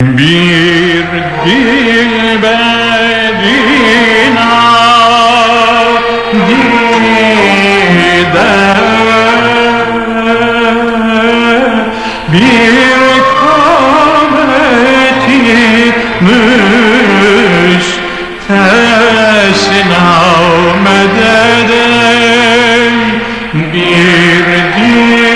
Bir dilberin adide bir kavmeti müstesna medede bir dilberin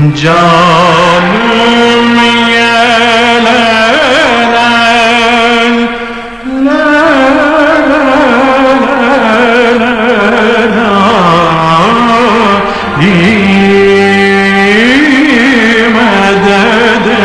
Canım yelenen Dime de de